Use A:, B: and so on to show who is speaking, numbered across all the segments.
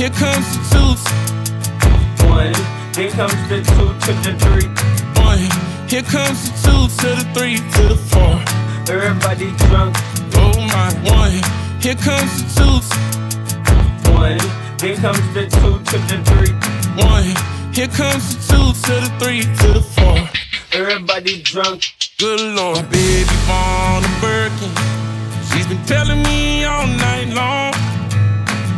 A: here comes the two.
B: One, here comes the two to the three.
A: One, here comes the two to the three to the four.
B: Everybody drunk.
A: Oh my, one, here comes the two.
B: One, here comes the two to the three.
A: One, here comes the two to the three to the four.
B: Everybody drunk.
A: Good lord, my baby on a Birkin. She's been telling me all night long.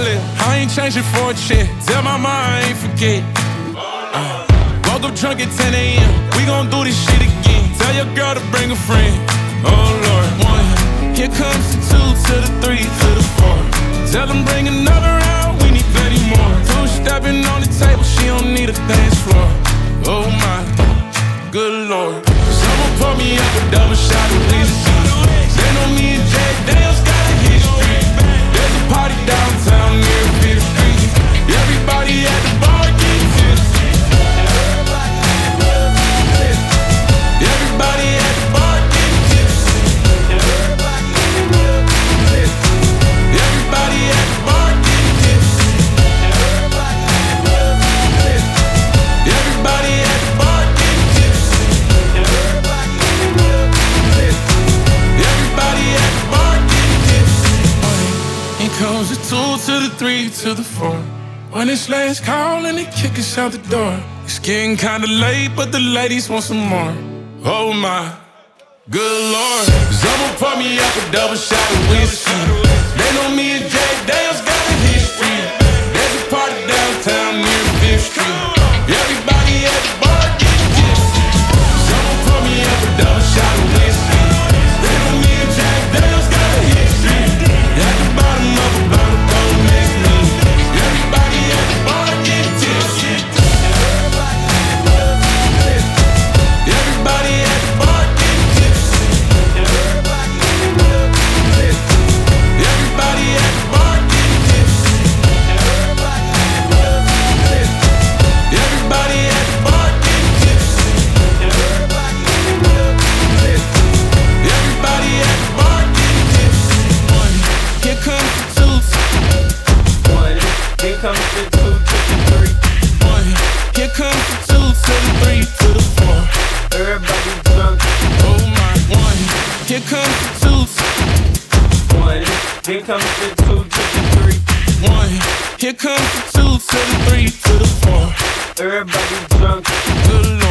A: I. I ain't changing for a check. Tell my mom I ain't forget. Uh, woke up drunk at 10 a.m. We gon' do this shit again. Tell your girl to bring a friend. Oh Lord, one. Here comes the two to the three to the four. Tell them bring another to the three to the four. When it's last call and they kick us out the door. It's getting kinda late, but the ladies want some more. Oh my, good lord. Someone pour me up a double shot of whiskey.
B: Three
A: to the four.
B: Drunk.
A: Oh my, one, here comes the two.
B: One, here comes the two.
A: One, here comes the two to the three to the four.
B: Everybody